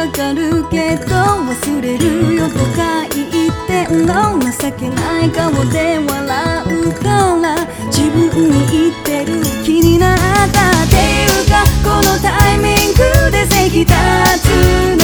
かかるけど忘れるよとか言っての情けない顔で笑うから自分に言ってる気になったっていうかこのタイミングで席立つの